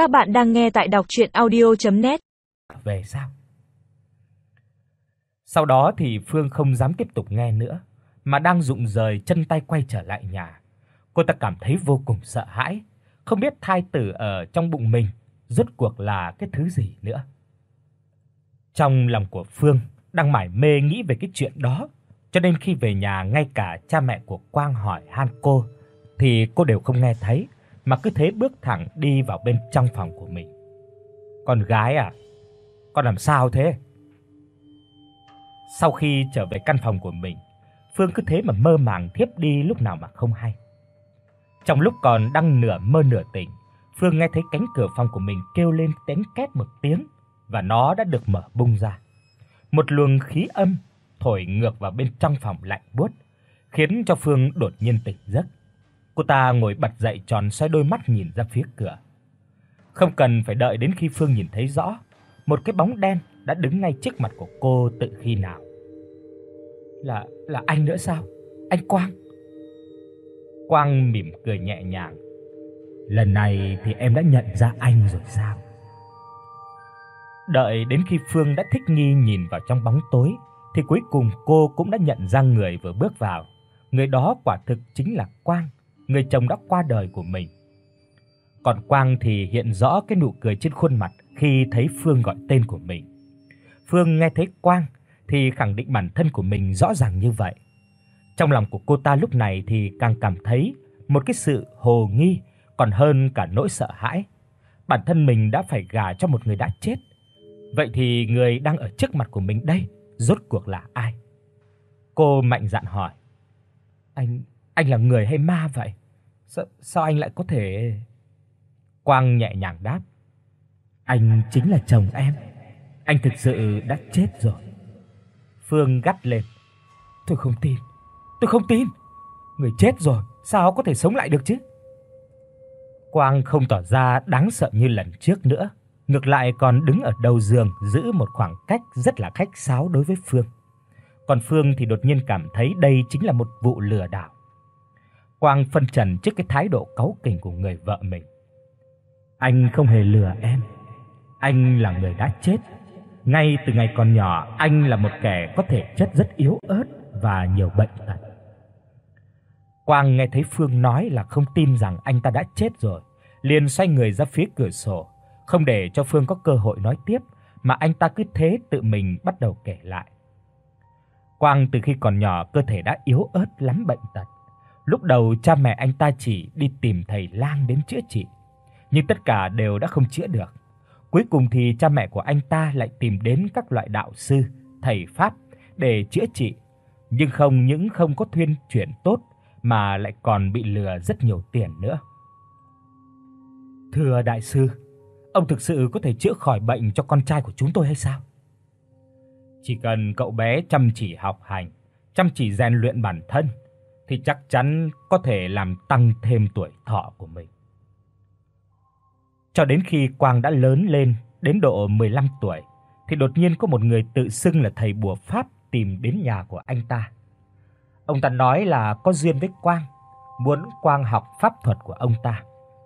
Các bạn đang nghe tại đọc audio net Về sao? Sau đó thì Phương không dám tiếp tục nghe nữa, mà đang rụng rời chân tay quay trở lại nhà. Cô ta cảm thấy vô cùng sợ hãi, không biết thai tử ở trong bụng mình rốt cuộc là cái thứ gì nữa. Trong lòng của Phương đang mải mê nghĩ về cái chuyện đó, cho nên khi về nhà ngay cả cha mẹ của Quang hỏi han cô thì cô đều không nghe thấy, mà cứ thế bước thẳng đi vào bên trong phòng của mình. "Con gái à, con làm sao thế?" Sau khi trở về căn phòng của mình, Phương cứ thế mà mơ màng thiếp đi lúc nào mà không hay. Trong lúc còn đang nửa mơ nửa tỉnh, Phương nghe thấy cánh cửa phòng của mình kêu lên tiếng két một tiếng và nó đã được mở bung ra. Một luồng khí âm thổi ngược vào bên trong phòng lạnh buốt, khiến cho Phương đột nhiên tỉnh giấc. Cô ta ngồi bật dậy tròn xoay đôi mắt nhìn ra phía cửa. Không cần phải đợi đến khi Phương nhìn thấy rõ, một cái bóng đen đã đứng ngay trước mặt của cô tự khi nào. Là là anh nữa sao? Anh Quang. Quang mỉm cười nhẹ nhàng. Lần này thì em đã nhận ra anh rồi sao? Đợi đến khi Phương đã thích nghi nhìn vào trong bóng tối thì cuối cùng cô cũng đã nhận ra người vừa bước vào. Người đó quả thực chính là Quang, người chồng đã qua đời của mình. Còn Quang thì hiện rõ cái nụ cười trên khuôn mặt khi thấy Phương gọi tên của mình. Phương nghe thấy Quang thì khẳng định bản thân của mình rõ ràng như vậy. Trong lòng của cô ta lúc này thì càng cảm thấy một cái sự hồ nghi, còn hơn cả nỗi sợ hãi. Bản thân mình đã phải gả cho một người đã chết. Vậy thì người đang ở trước mặt của mình đây rốt cuộc là ai? Cô mạnh dạn hỏi. Anh anh là người hay ma vậy? Sao sao anh lại có thể Quang nhẹ nhàng đáp. Anh chính là chồng em. Anh thực sự đã chết rồi. Phương gắt lên. Tôi không tin. Tôi không tin. Người chết rồi, sao có thể sống lại được chứ? Quang không tỏ ra đáng sợ như lần trước nữa, ngược lại còn đứng ở đầu giường giữ một khoảng cách rất là khách sáo đối với Phương. Còn Phương thì đột nhiên cảm thấy đây chính là một vụ lừa đảo. Quang phân trần trước cái thái độ cáu kỉnh của người vợ mình. Anh không hề lừa em. Anh là người đã chết. Ngay từ ngày còn nhỏ, anh là một kẻ có thể chất rất yếu ớt và nhiều bệnh tật. Quang nghe thấy Phương nói là không tin rằng anh ta đã chết rồi, liền xoay người ra phía cửa sổ, không để cho Phương có cơ hội nói tiếp, mà anh ta cứ thế tự mình bắt đầu kể lại. Quang từ khi còn nhỏ cơ thể đã yếu ớt lắm bệnh tật. Lúc đầu cha mẹ anh ta chỉ đi tìm thầy lang đến chữa trị, nhưng tất cả đều đã không chữa được. Cuối cùng thì cha mẹ của anh ta lại tìm đến các loại đạo sư, thầy pháp để chữa trị, nhưng không những không có thuyên chuyển tốt mà lại còn bị lừa rất nhiều tiền nữa. Thưa đại sư, ông thực sự có thể chữa khỏi bệnh cho con trai của chúng tôi hay sao? Chỉ cần cậu bé chăm chỉ học hành, chăm chỉ rèn luyện bản thân thì chắc chắn có thể làm tăng thêm tuổi thọ của mình. Cho đến khi Quang đã lớn lên đến độ 15 tuổi thì đột nhiên có một người tự xưng là thầy bùa pháp tìm đến nhà của anh ta. Ông ta nói là có duyên với Quang, muốn Quang học pháp thuật của ông ta.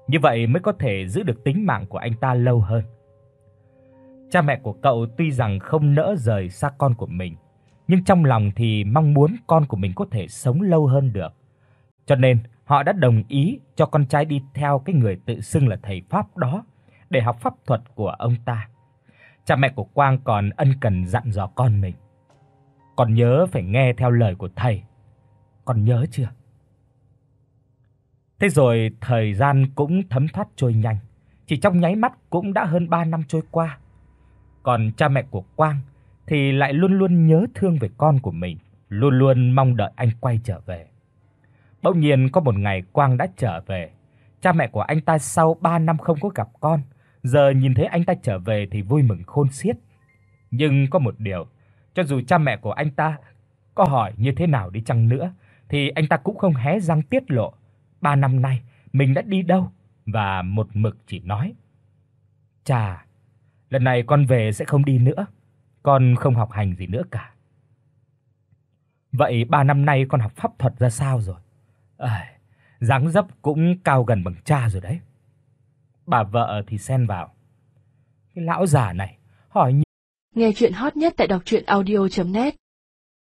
Như vậy mới có thể giữ được tính mạng của anh ta lâu hơn. Cha mẹ của cậu tuy rằng không nỡ rời xa con của mình, nhưng trong lòng thì mong muốn con của mình có thể sống lâu hơn được. Cho nên, họ đã đồng ý cho con trai đi theo cái người tự xưng là thầy pháp đó để học pháp thuật của ông ta. Cha mẹ của Quang còn ân cần dặn dò con mình. Con nhớ phải nghe theo lời của thầy. Con nhớ chưa? Thế rồi thời gian cũng thấm thoát trôi nhanh, chỉ trong nháy mắt cũng đã hơn 3 năm trôi qua. Còn cha mẹ của Quang thì lại luôn luôn nhớ thương về con của mình, luôn luôn mong đợi anh quay trở về. Bỗng nhiên có một ngày Quang đã trở về, cha mẹ của anh ta sau 3 năm không có gặp con, giờ nhìn thấy anh ta trở về thì vui mừng khôn xiết. Nhưng có một điều, cho dù cha mẹ của anh ta có hỏi như thế nào đi chăng nữa thì anh ta cũng không hé răng tiết lộ 3 năm nay mình đã đi đâu và một mực chỉ nói: cha, lần này con về sẽ không đi nữa, con không học hành gì nữa cả." Vậy 3 năm nay con học pháp thuật ra sao rồi? À, dáng dấp cũng cao gần bằng cha rồi đấy. Bà vợ thì xen vào. Cái lão già này hỏi Nghe truyện hot nhất tại doctruyenaudio.net